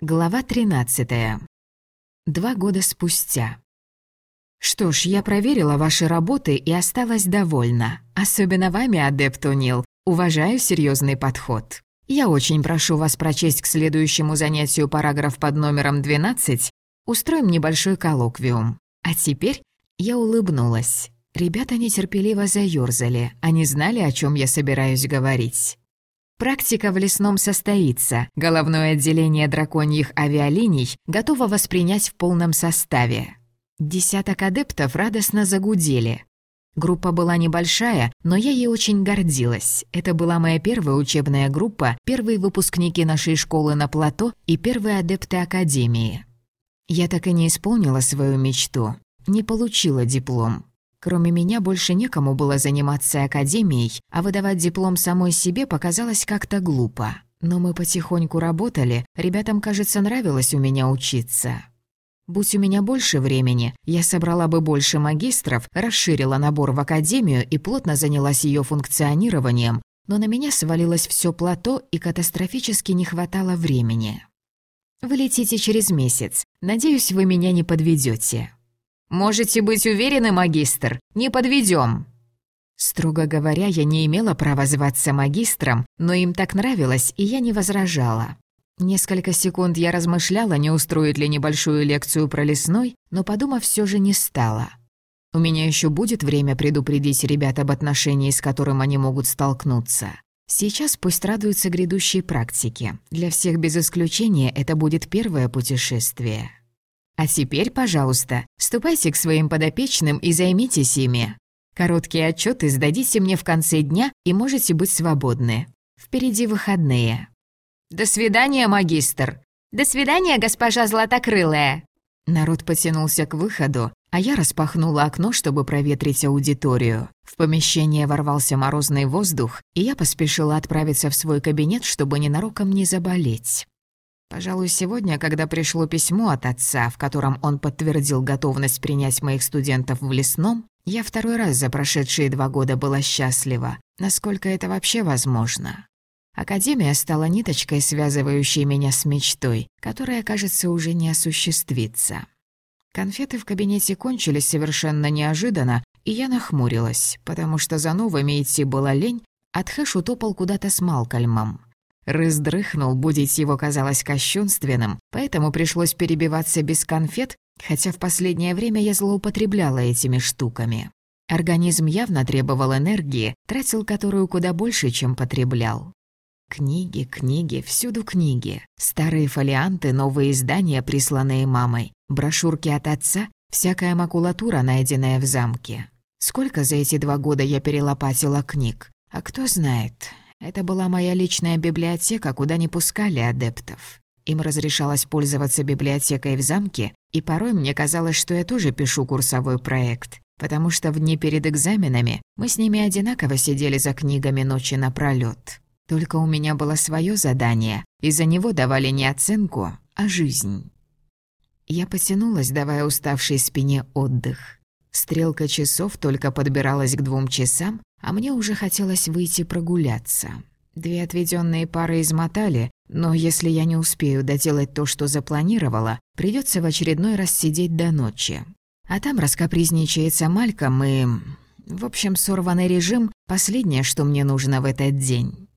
Глава 13. Два года спустя. Что ж, я проверила ваши работы и осталась довольна. Особенно вами, адепт Унил. Уважаю серьезный подход. Я очень прошу вас прочесть к следующему занятию параграф под номером 12. Устроим небольшой коллоквиум. А теперь я улыбнулась. Ребята нетерпеливо заёрзали. Они знали, о чем я собираюсь говорить. Практика в лесном состоится. Головное отделение драконьих авиалиний готово воспринять в полном составе. Десяток адептов радостно загудели. Группа была небольшая, но я ей очень гордилась. Это была моя первая учебная группа, первые выпускники нашей школы на плато и первые адепты Академии. Я так и не исполнила свою мечту. Не получила диплом. Кроме меня больше некому было заниматься академией, а выдавать диплом самой себе показалось как-то глупо. Но мы потихоньку работали, ребятам, кажется, нравилось у меня учиться. Будь у меня больше времени, я собрала бы больше магистров, расширила набор в академию и плотно занялась ее функционированием, но на меня свалилось все плато и катастрофически не хватало времени. Вы летите через месяц. Надеюсь, вы меня не подведете. «Можете быть уверены, магистр, не подведем. Строго говоря, я не имела права зваться магистром, но им так нравилось, и я не возражала. Несколько секунд я размышляла, не устроить ли небольшую лекцию про лесной, но, подумав, все же не стала. У меня еще будет время предупредить ребят об отношении, с которым они могут столкнуться. Сейчас пусть радуются грядущей практике. Для всех без исключения это будет первое путешествие. А теперь, пожалуйста, ступайте к своим подопечным и займитесь ими. Короткие отчеты сдадите мне в конце дня и можете быть свободны. Впереди выходные. До свидания, магистр. До свидания, госпожа Златокрылая. Народ потянулся к выходу, а я распахнула окно, чтобы проветрить аудиторию. В помещение ворвался морозный воздух, и я поспешила отправиться в свой кабинет, чтобы ненароком не заболеть. Пожалуй, сегодня, когда пришло письмо от отца, в котором он подтвердил готовность принять моих студентов в лесном, я второй раз за прошедшие два года была счастлива, насколько это вообще возможно. Академия стала ниточкой, связывающей меня с мечтой, которая, кажется, уже не осуществится. Конфеты в кабинете кончились совершенно неожиданно, и я нахмурилась, потому что за новыми идти была лень, а Тхэш утопал куда-то с Малкольмом. Рыз дрыхнул, будить его казалось кощунственным, поэтому пришлось перебиваться без конфет, хотя в последнее время я злоупотребляла этими штуками. Организм явно требовал энергии, тратил которую куда больше, чем потреблял. Книги, книги, всюду книги. Старые фолианты, новые издания, присланные мамой, брошюрки от отца, всякая макулатура, найденная в замке. Сколько за эти два года я перелопатила книг? А кто знает, это была моя личная библиотека, куда не пускали адептов. Им разрешалось пользоваться библиотекой в замке, и порой мне казалось, что я тоже пишу курсовой проект, потому что в дни перед экзаменами мы с ними одинаково сидели за книгами ночи напролёт. Только у меня было свое задание, и за него давали не оценку, а жизнь. Я потянулась, давая уставшей спине отдых. Стрелка часов только подбиралась к двум часам, а мне уже хотелось выйти прогуляться. Две отведенные пары измотали, но если я не успею доделать то, что запланировала, придется в очередной раз сидеть до ночи. А там раскапризничается Мальком и... В общем, сорванный режим — последнее, что мне нужно в этот день.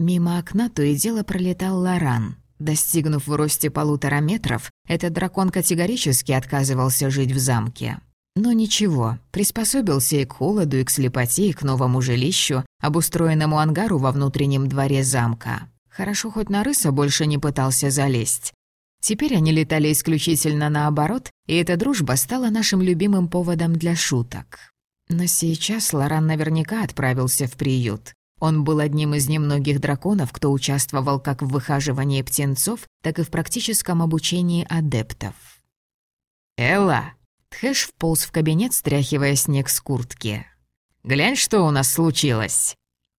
Мимо окна то и дело пролетал Лоран. Достигнув в росте полутора метров, этот дракон категорически отказывался жить в замке. Но ничего, приспособился и к холоду, и к слепоте, и к новому жилищу, обустроенному ангару во внутреннем дворе замка. Хорошо, хоть на рыса больше не пытался залезть. Теперь они летали исключительно наоборот, и эта дружба стала нашим любимым поводом для шуток. Но сейчас Лоран наверняка отправился в приют. Он был одним из немногих драконов, кто участвовал как в выхаживании птенцов, так и в практическом обучении адептов. «Элла!» Тхэш вполз в кабинет, стряхивая снег с куртки. «Глянь, что у нас случилось!»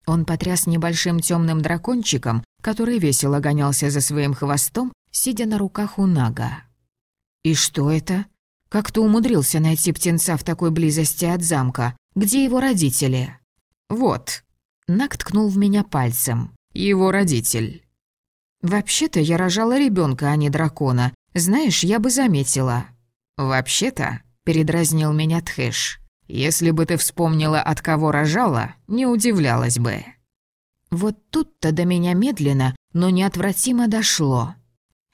Он потряс небольшим темным дракончиком, который весело гонялся за своим хвостом, сидя на руках у Нага. «И что это? Как ты умудрился найти птенца в такой близости от замка? Где его родители?» «Вот». Наг ткнул в меня пальцем. «Его родитель». «Вообще-то я рожала ребенка, а не дракона. Знаешь, я бы заметила». «Вообще-то», — передразнил меня Тхэш, «если бы ты вспомнила, от кого рожала, не удивлялась бы». Вот тут-то до меня медленно, но неотвратимо дошло.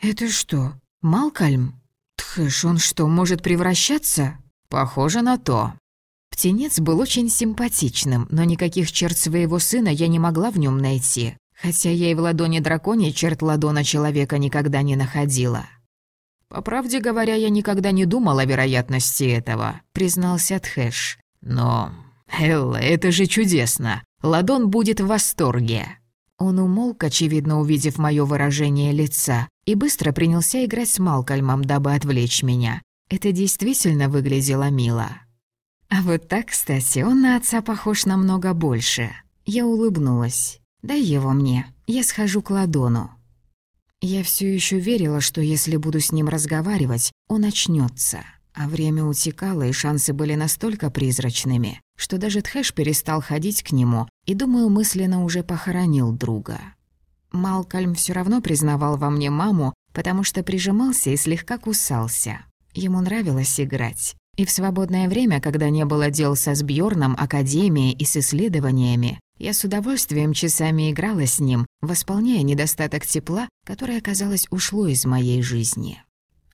«Это что, Малкольм? Тхэш, он что, может превращаться?» «Похоже на то». Птенец был очень симпатичным, но никаких черт своего сына я не могла в нем найти, хотя я и в ладони драконе черт ладона человека никогда не находила. «По правде говоря, я никогда не думал о вероятности этого», — признался Тхэш. «Но, Элла, это же чудесно. Ладон будет в восторге». Он умолк, очевидно увидев мое выражение лица, и быстро принялся играть с Малкольмом, дабы отвлечь меня. Это действительно выглядело мило. А вот так, кстати, он на отца похож намного больше. Я улыбнулась. «Дай его мне, я схожу к ладону». Я все еще верила, что если буду с ним разговаривать, он очнется. А время утекало, и шансы были настолько призрачными, что даже Тхэш перестал ходить к нему и, думаю, мысленно уже похоронил друга. Малкольм все равно признавал во мне маму, потому что прижимался и слегка кусался. Ему нравилось играть. И в свободное время, когда не было дел со Сбьорном, Академией и с исследованиями, я с удовольствием часами играла с ним, восполняя недостаток тепла, которое, казалось, ушло из моей жизни.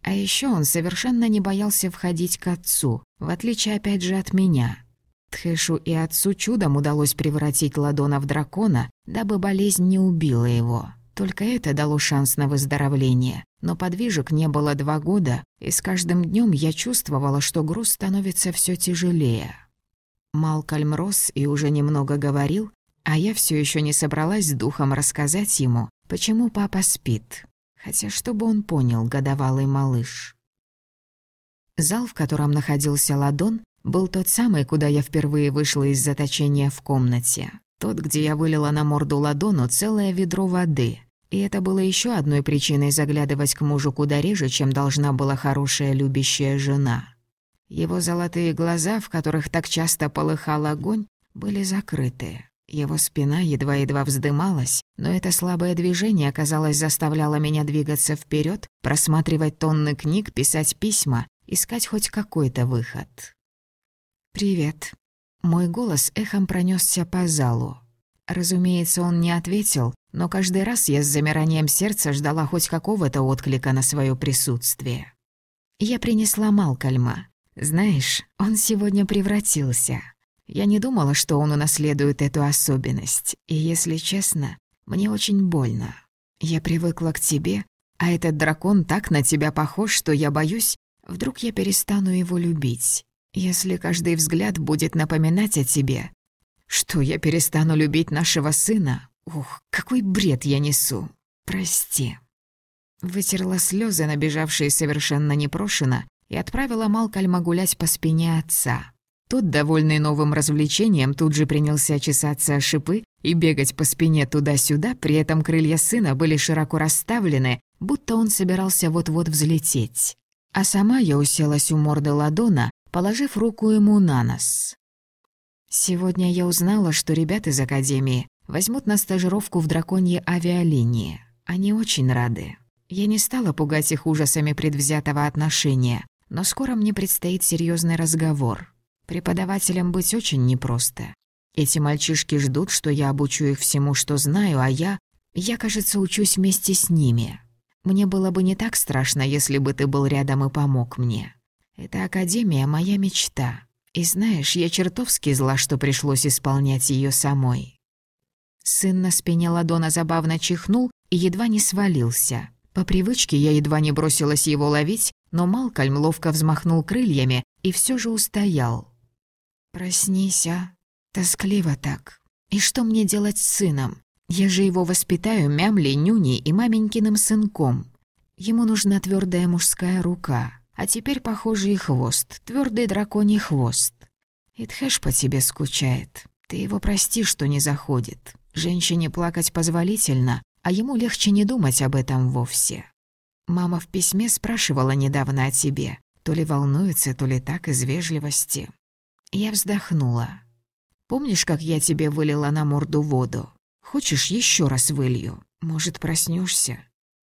А еще он совершенно не боялся входить к отцу, в отличие опять же от меня. Тхэшу и отцу чудом удалось превратить Ладона в дракона, дабы болезнь не убила его. Только это дало шанс на выздоровление. Но подвижек не было два года, и с каждым днем я чувствовала, что груз становится все тяжелее. Малкольм рос и уже немного говорил, а я все еще не собралась с духом рассказать ему, почему папа спит. Хотя чтобы он понял, годовалый малыш. Зал, в котором находился ладон, был тот самый, куда я впервые вышла из заточения в комнате. Тот, где я вылила на морду ладону целое ведро воды. И это было еще одной причиной заглядывать к мужу куда реже, чем должна была хорошая любящая жена. Его золотые глаза, в которых так часто полыхал огонь, были закрыты. Его спина едва-едва вздымалась, но это слабое движение, казалось, заставляло меня двигаться вперед, просматривать тонны книг, писать письма, искать хоть какой-то выход. «Привет». Мой голос эхом пронесся по залу. Разумеется, он не ответил, но каждый раз я с замиранием сердца ждала хоть какого-то отклика на свое присутствие. Я принесла Малкольма. Знаешь, он сегодня превратился. Я не думала, что он унаследует эту особенность, и, если честно, мне очень больно. Я привыкла к тебе, а этот дракон так на тебя похож, что я боюсь, вдруг я перестану его любить. Если каждый взгляд будет напоминать о тебе, что я перестану любить нашего сына, ух, какой бред я несу. Прости. Вытерла слезы, набежавшие совершенно непрошено, и отправила Малкольма гулять по спине отца. Тот, довольный новым развлечением, тут же принялся чесаться о шипы и бегать по спине туда-сюда, при этом крылья сына были широко расставлены, будто он собирался вот-вот взлететь. А сама я уселась у морды ладона, положив руку ему на нос. Сегодня я узнала, что ребят из Академии возьмут на стажировку в драконье авиалинии. Они очень рады. Я не стала пугать их ужасами предвзятого отношения, но скоро мне предстоит серьезный разговор. Преподавателям быть очень непросто. Эти мальчишки ждут, что я обучу их всему, что знаю, а я... Я, кажется, учусь вместе с ними. Мне было бы не так страшно, если бы ты был рядом и помог мне. Эта академия — моя мечта. И знаешь, я чертовски зла, что пришлось исполнять ее самой. Сын на спине ладона забавно чихнул и едва не свалился. По привычке я едва не бросилась его ловить, но Малкольм ловко взмахнул крыльями и все же устоял. «Проснись, а? Тоскливо так. И что мне делать с сыном? Я же его воспитаю мямлей, нюней и маменькиным сынком. Ему нужна твердая мужская рука, а теперь, похоже, и хвост, твердый драконий хвост. Итхэш по тебе скучает. Ты его прости, что не заходит. Женщине плакать позволительно, а ему легче не думать об этом вовсе. Мама в письме спрашивала недавно о тебе. То ли волнуется, то ли так из вежливости. Я вздохнула. «Помнишь, как я тебе вылила на морду воду? Хочешь, еще раз вылью? Может, проснешься?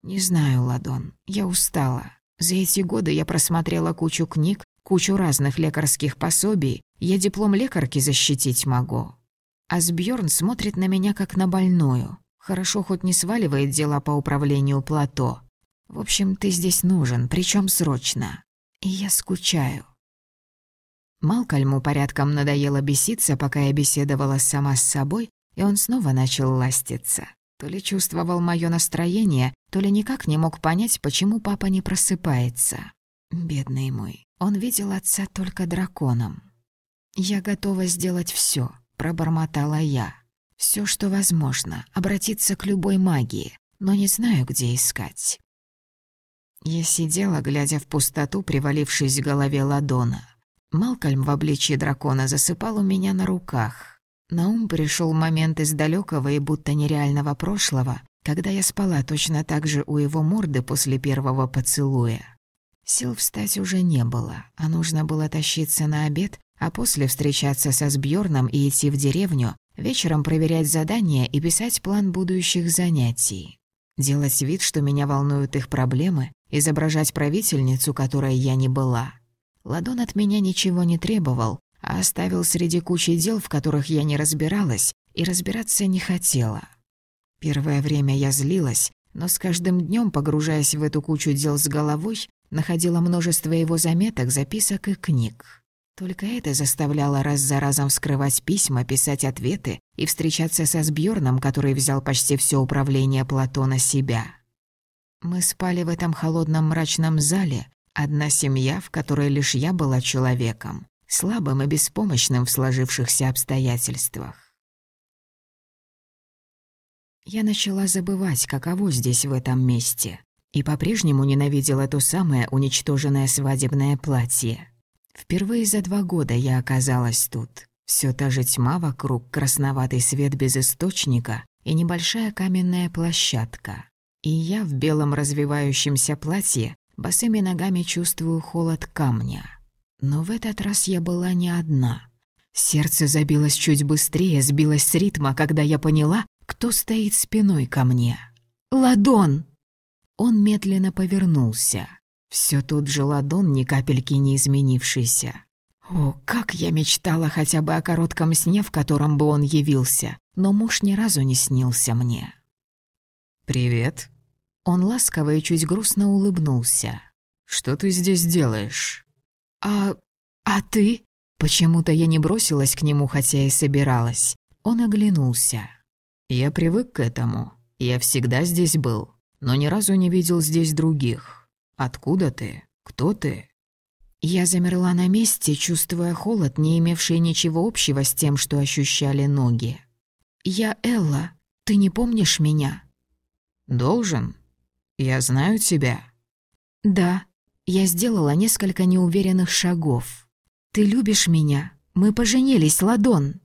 Не знаю, Ладон, я устала. За эти годы я просмотрела кучу книг, кучу разных лекарских пособий, я диплом лекарки защитить могу. Асбjörn смотрит на меня как на больную. Хорошо хоть не сваливает дела по управлению плато. В общем, ты здесь нужен, причем срочно. И я скучаю. Малкольму порядком надоело беситься, пока я беседовала сама с собой, и он снова начал ластиться. То ли чувствовал мое настроение, то ли никак не мог понять, почему папа не просыпается. Бедный мой, он видел отца только драконом. «Я готова сделать все, пробормотала я. Все, что возможно, обратиться к любой магии, но не знаю, где искать». Я сидела, глядя в пустоту, привалившись к голове ладона. Малкольм в обличье дракона засыпал у меня на руках. На ум пришел момент из далекого и будто нереального прошлого, когда я спала точно так же у его морды после первого поцелуя. Сил встать уже не было, а нужно было тащиться на обед, а после встречаться со Сбьорном и идти в деревню, вечером проверять задания и писать план будущих занятий. Делать вид, что меня волнуют их проблемы, изображать правительницу, которой я не была. Ладон от меня ничего не требовал, а оставил среди кучи дел, в которых я не разбиралась и разбираться не хотела. Первое время я злилась, но с каждым днем, погружаясь в эту кучу дел с головой, находила множество его заметок, записок и книг. Только это заставляло раз за разом вскрывать письма, писать ответы и встречаться со Сбьорном, который взял почти все управление плато на себя. Мы спали в этом холодном мрачном зале, одна семья, в которой лишь я была человеком, слабым и беспомощным в сложившихся обстоятельствах. Я начала забывать, каково здесь в этом месте, и по-прежнему ненавидела то самое уничтоженное свадебное платье. Впервые за два года я оказалась тут. Все та же тьма вокруг, красноватый свет без источника и небольшая каменная площадка. И я в белом развивающемся платье босыми ногами чувствую холод камня. Но в этот раз я была не одна. Сердце забилось чуть быстрее, сбилось с ритма, когда я поняла, кто стоит спиной ко мне. «Ладон!» Он медленно повернулся. Все тот же ладон, ни капельки не изменившийся. О, как я мечтала хотя бы о коротком сне, в котором бы он явился, но муж ни разу не снился мне. «Привет». Он ласково и чуть грустно улыбнулся. «Что ты здесь делаешь?» «А... а ты?» Почему-то я не бросилась к нему, хотя и собиралась. Он оглянулся. «Я привык к этому. Я всегда здесь был, но ни разу не видел здесь других. Откуда ты? Кто ты?» Я замерла на месте, чувствуя холод, не имевший ничего общего с тем, что ощущали ноги. «Я Элла. Ты не помнишь меня?» «Должен. Я знаю тебя». «Да, я сделала несколько неуверенных шагов. «Ты любишь меня? Мы поженились, Ладон!»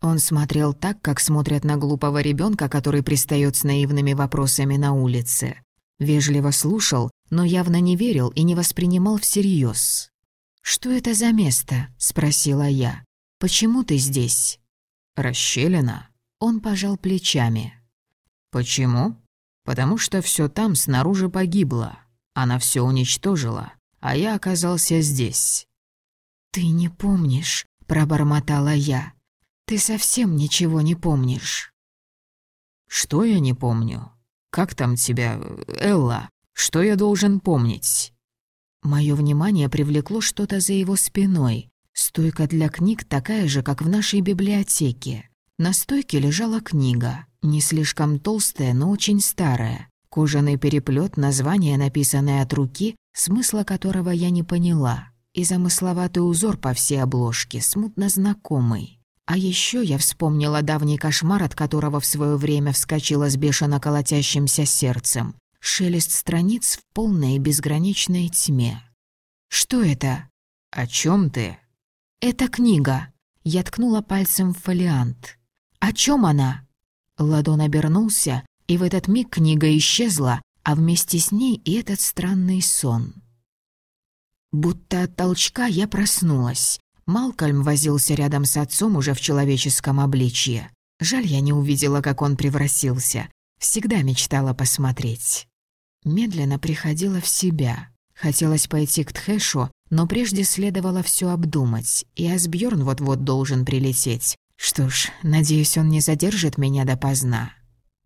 Он смотрел так, как смотрят на глупого ребенка, который пристает с наивными вопросами на улице. Вежливо слушал, но явно не верил и не воспринимал всерьез. «Что это за место?» — спросила я. «Почему ты здесь?» «Расщелина». Он пожал плечами. «Почему?» «Потому что все там снаружи погибло. Она все уничтожила, а я оказался здесь». «Ты не помнишь», — пробормотала я. «Ты совсем ничего не помнишь». «Что я не помню? Как там тебя, Элла? Что я должен помнить?» Моё внимание привлекло что-то за его спиной. Стойка для книг такая же, как в нашей библиотеке. На стойке лежала книга, не слишком толстая, но очень старая. Кожаный переплет, название, написанное от руки, смысла которого я не поняла, и замысловатый узор по всей обложке, смутно знакомый. А еще я вспомнила давний кошмар, от которого в свое время вскочила с бешено колотящимся сердцем. Шелест страниц в полной и безграничной тьме. «Что это?» «О чем ты?» «Это книга». Я ткнула пальцем в фолиант. «О чем она?» Ладон обернулся, и в этот миг книга исчезла, а вместе с ней и этот странный сон. Будто от толчка я проснулась. Малкольм возился рядом с отцом уже в человеческом обличье. Жаль, я не увидела, как он превратился. Всегда мечтала посмотреть. Медленно приходила в себя. Хотелось пойти к Тхэшу, но прежде следовало все обдумать, и Асбьёрн вот-вот должен прилететь. Что ж, надеюсь, он не задержит меня допоздна.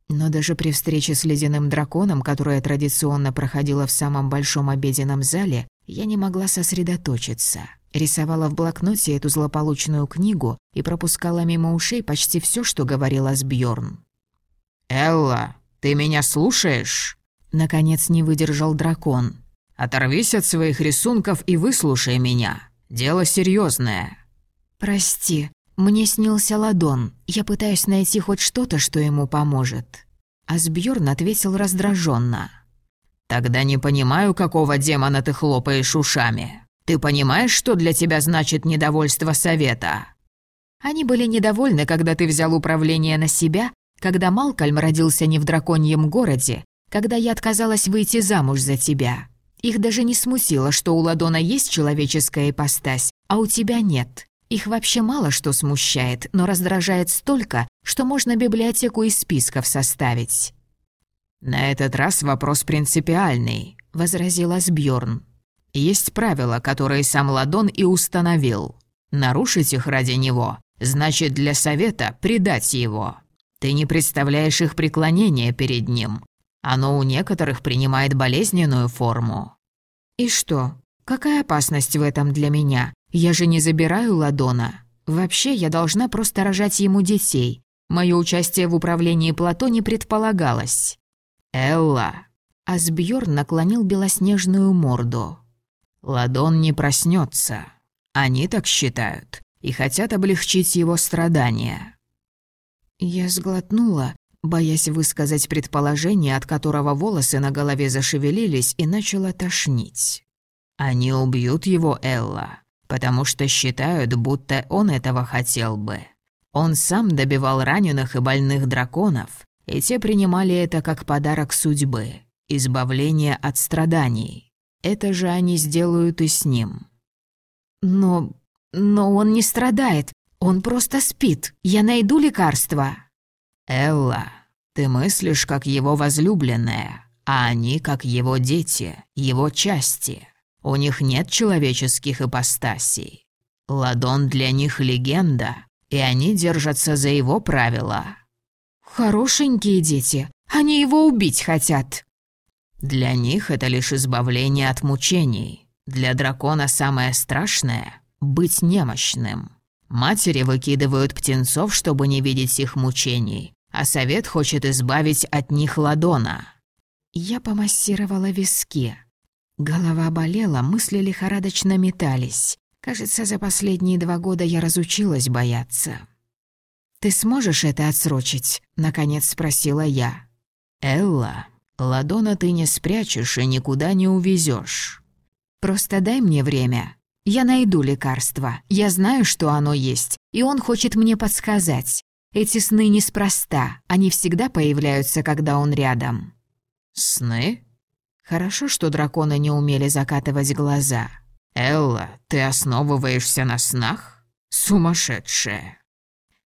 Но даже при встрече с ледяным драконом, которая традиционно проходила в самом большом обеденном зале, я не могла сосредоточиться. Рисовала в блокноте эту злополучную книгу и пропускала мимо ушей почти все, что говорила Сбьорн. «Элла, ты меня слушаешь?» Наконец не выдержал дракон. «Оторвись от своих рисунков и выслушай меня. Дело серьезное. «Прости, мне снился ладон. Я пытаюсь найти хоть что-то, что ему поможет». Асбьёрн ответил раздраженно. «Тогда не понимаю, какого демона ты хлопаешь ушами. Ты понимаешь, что для тебя значит недовольство совета?» Они были недовольны, когда ты взял управление на себя, когда Малкольм родился не в драконьем городе, когда я отказалась выйти замуж за тебя. Их даже не смутило, что у Ладона есть человеческая ипостась, а у тебя нет. Их вообще мало что смущает, но раздражает столько, что можно библиотеку из списков составить. «На этот раз вопрос принципиальный», — возразил Асбьёрн. «Есть правила, которые сам Ладон и установил. Нарушить их ради него значит для совета предать его. Ты не представляешь их преклонения перед ним. Оно у некоторых принимает болезненную форму». «И что? Какая опасность в этом для меня? Я же не забираю Ладона. Вообще, я должна просто рожать ему детей. Мое участие в управлении плато не предполагалось. Элла. Асбьёрн наклонил белоснежную морду. Ладон не проснется. Они так считают и хотят облегчить его страдания. Я сглотнула, боясь высказать предположение, от которого волосы на голове зашевелились и начала тошнить. Они убьют его, Элла потому что считают, будто он этого хотел бы. Он сам добивал раненых и больных драконов, и те принимали это как подарок судьбы, избавление от страданий. Это же они сделают и с ним. Но... но он не страдает, он просто спит. Я найду лекарство. Элла, ты мыслишь как его возлюбленная, а они как его дети, его части. У них нет человеческих ипостасей. Ладон для них легенда, и они держатся за его правила. Хорошенькие дети, они его убить хотят. Для них это лишь избавление от мучений. Для дракона самое страшное — быть немощным. Матери выкидывают птенцов, чтобы не видеть их мучений, а совет хочет избавить от них ладона. Я помассировала виски. Голова болела, мысли лихорадочно метались. Кажется, за последние два года я разучилась бояться. «Ты сможешь это отсрочить?» — наконец спросила я. «Элла, ладона ты не спрячешь и никуда не увезешь. Просто дай мне время. Я найду лекарство. Я знаю, что оно есть, и он хочет мне подсказать. Эти сны неспроста, они всегда появляются, когда он рядом». «Сны?» Хорошо, что драконы не умели закатывать глаза. «Элла, ты основываешься на снах? Сумасшедшая!»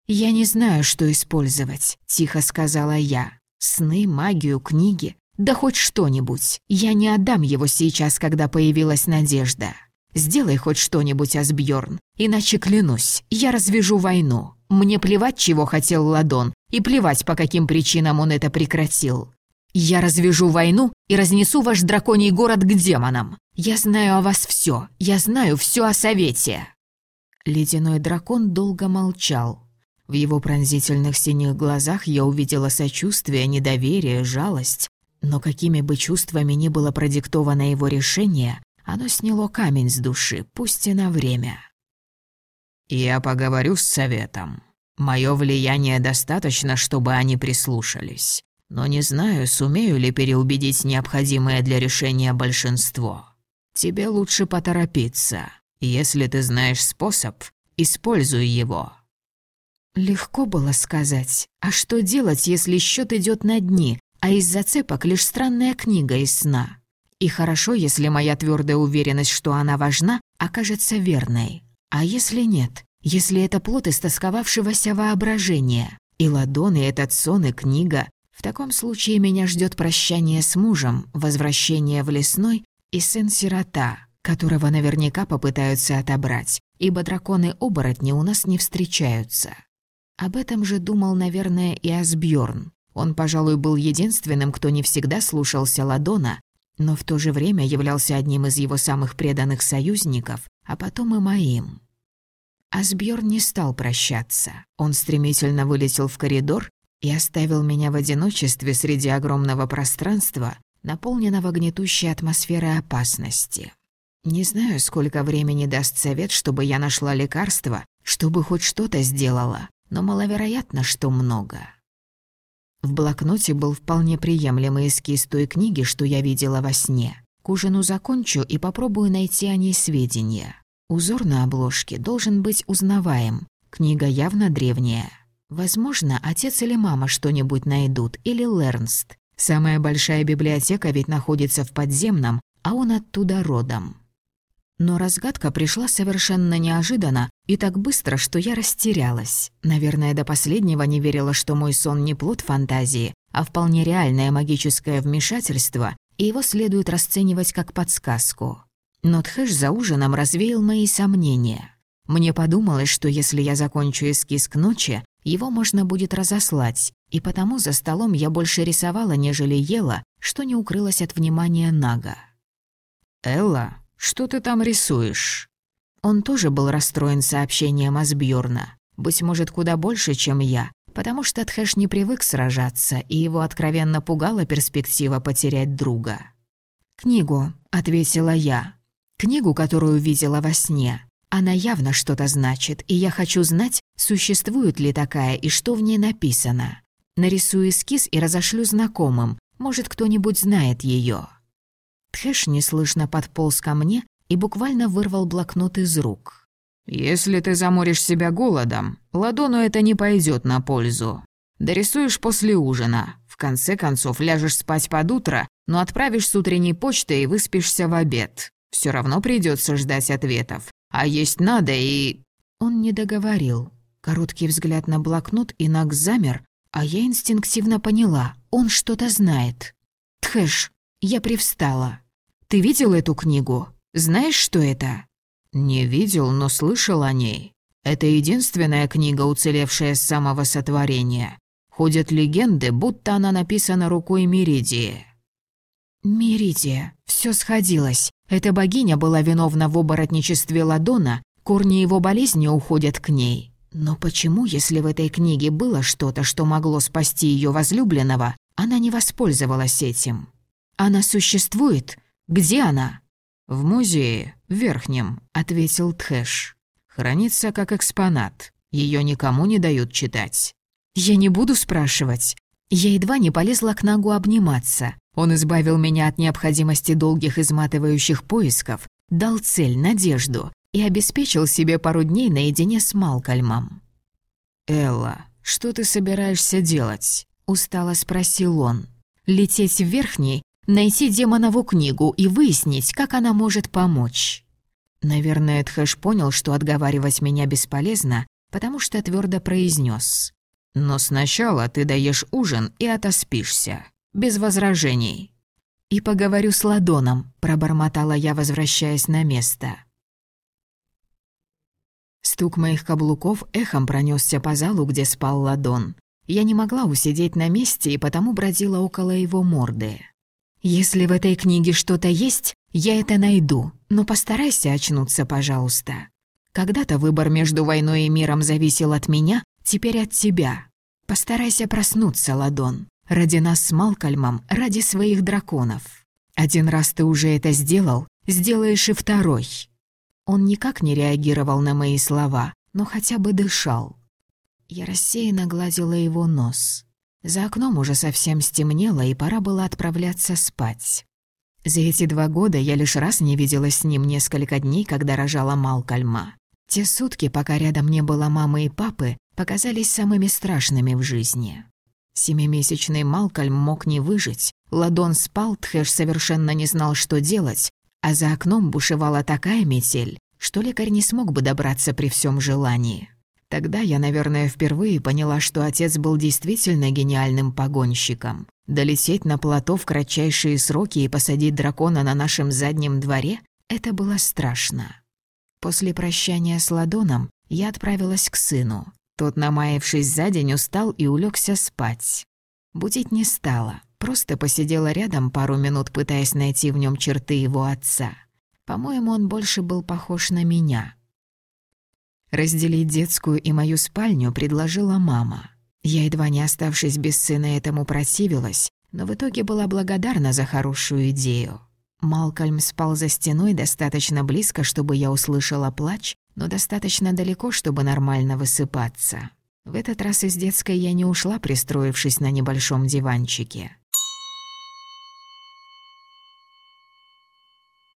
«Я не знаю, что использовать», — тихо сказала я. «Сны, магию, книги, да хоть что-нибудь. Я не отдам его сейчас, когда появилась надежда. Сделай хоть что-нибудь, Асбьёрн, иначе клянусь, я развяжу войну. Мне плевать, чего хотел Ладон, и плевать, по каким причинам он это прекратил. Я развяжу войну и разнесу ваш драконий город к демонам. Я знаю о вас все. Я знаю все о совете». Ледяной дракон долго молчал. В его пронзительных синих глазах я увидела сочувствие, недоверие, жалость. Но какими бы чувствами ни было продиктовано его решение, оно сняло камень с души, пусть и на время. «Я поговорю с советом. Мое влияние достаточно, чтобы они прислушались но не знаю, сумею ли переубедить необходимое для решения большинство. Тебе лучше поторопиться. Если ты знаешь способ, используй его». Легко было сказать. А что делать, если счет идет на дни, а из зацепок лишь странная книга из сна? И хорошо, если моя твердая уверенность, что она важна, окажется верной. А если нет? Если это плод истосковавшегося воображения? И ладоны, этот сон, и книга В таком случае меня ждет прощание с мужем, возвращение в лесной и сын-сирота, которого наверняка попытаются отобрать, ибо драконы-оборотни у нас не встречаются. Об этом же думал, наверное, и Асбьорн. Он, пожалуй, был единственным, кто не всегда слушался Ладона, но в то же время являлся одним из его самых преданных союзников, а потом и моим. Асбьорн не стал прощаться. Он стремительно вылетел в коридор и оставил меня в одиночестве среди огромного пространства, наполненного гнетущей атмосферой опасности. Не знаю, сколько времени даст совет, чтобы я нашла лекарство, чтобы хоть что-то сделала, но маловероятно, что много. В блокноте был вполне приемлемый эскиз той книги, что я видела во сне. К ужину закончу и попробую найти о ней сведения. Узор на обложке должен быть узнаваем. Книга явно древняя. Возможно, отец или мама что-нибудь найдут, или Лернст. Самая большая библиотека ведь находится в подземном, а он оттуда родом. Но разгадка пришла совершенно неожиданно и так быстро, что я растерялась. Наверное, до последнего не верила, что мой сон не плод фантазии, а вполне реальное магическое вмешательство, и его следует расценивать как подсказку. Но Тхэш за ужином развеял мои сомнения. Мне подумалось, что если я закончу эскиз к ночи, его можно будет разослать, и потому за столом я больше рисовала, нежели ела, что не укрылось от внимания Нага. «Элла, что ты там рисуешь?» Он тоже был расстроен сообщением Асбьорна. Быть может, куда больше, чем я, потому что Тхэш не привык сражаться, и его откровенно пугала перспектива потерять друга. «Книгу», — ответила я. «Книгу, которую видела во сне. Она явно что-то значит, и я хочу знать, существует ли такая и что в ней написано. Нарисую эскиз и разошлю знакомым, может, кто-нибудь знает ее. Тхэш неслышно подполз ко мне и буквально вырвал блокнот из рук. «Если ты заморишь себя голодом, ладону это не пойдет на пользу. Дорисуешь после ужина. В конце концов, ляжешь спать под утро, но отправишь с утренней почты и выспишься в обед. Все равно придется ждать ответов. А есть надо и...» Он не договорил. Короткий взгляд на блокнот, и Наг замер, а я инстинктивно поняла, он что-то знает. «Тхэш!» Я привстала. Ты видел эту книгу? Знаешь, что это?» «Не видел, но слышал о ней. Это единственная книга, уцелевшая с самого сотворения. Ходят легенды, будто она написана рукой Меридии». «Меридия. Все сходилось. Эта богиня была виновна в оборотничестве Ладона, корни его болезни уходят к ней. Но почему, если в этой книге было что-то, что могло спасти ее возлюбленного, она не воспользовалась этим? Она существует? Где она?» «В музее, в верхнем», — ответил Тхэш. «Хранится как экспонат. Ее никому не дают читать». «Я не буду спрашивать». Я едва не полезла к Нагу обниматься. Он избавил меня от необходимости долгих изматывающих поисков, дал цель, надежду и обеспечил себе пару дней наедине с Малкольмом. «Элла, что ты собираешься делать?» — устало спросил он. «Лететь в Верхний найти демонову книгу и выяснить, как она может помочь. Наверное, Тхэш понял, что отговаривать меня бесполезно, потому что твердо произнес: «Но сначала ты даешь ужин и отоспишься. Без возражений». «И поговорю с Ладоном», — пробормотала я, возвращаясь на место. Стук моих каблуков эхом пронесся по залу, где спал Ладон. Я не могла усидеть на месте и потому бродила около его морды. «Если в этой книге что-то есть, я это найду, но постарайся очнуться, пожалуйста. Когда-то выбор между войной и миром зависел от меня, теперь от тебя. Постарайся проснуться, Ладон. Ради нас с Малкольмом, ради своих драконов. Один раз ты уже это сделал, сделаешь и второй». Он никак не реагировал на мои слова, но хотя бы дышал. Я рассеянно гладила его нос. За окном уже совсем стемнело, и пора было отправляться спать. За эти два года я лишь раз не виделась с ним несколько дней, когда рожала Малкольма. Те сутки, пока рядом не было мамы и папы, показались самыми страшными в жизни. Семимесячный Малкольм мог не выжить, Ладон спал, Тхэш совершенно не знал, что делать, а за окном бушевала такая метель, что лекарь не смог бы добраться при всем желании. Тогда я, наверное, впервые поняла, что отец был действительно гениальным погонщиком. Долететь на плато в кратчайшие сроки и посадить дракона на нашем заднем дворе — это было страшно. После прощания с Ладоном я отправилась к сыну. Тот, намаявшись за день, устал и улегся спать. Будить не стала, просто посидела рядом пару минут, пытаясь найти в нем черты его отца. По-моему, он больше был похож на меня. Разделить детскую и мою спальню предложила мама. Я, едва не оставшись без сына, этому противилась, но в итоге была благодарна за хорошую идею. Малкольм спал за стеной достаточно близко, чтобы я услышала плач, но достаточно далеко, чтобы нормально высыпаться. В этот раз из детской я не ушла, пристроившись на небольшом диванчике.